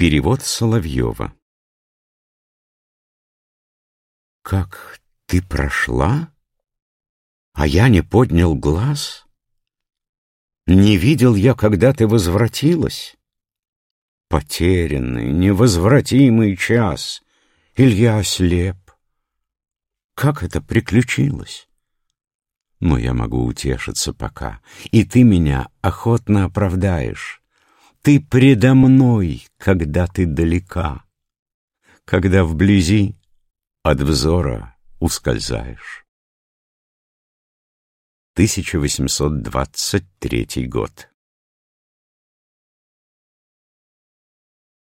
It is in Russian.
Перевод Соловьева Как ты прошла, а я не поднял глаз? Не видел я, когда ты возвратилась? Потерянный, невозвратимый час, Илья ослеп. Как это приключилось? Но я могу утешиться пока, и ты меня охотно оправдаешь. Ты предо мной, когда ты далека, когда вблизи от взора ускользаешь. 1823 год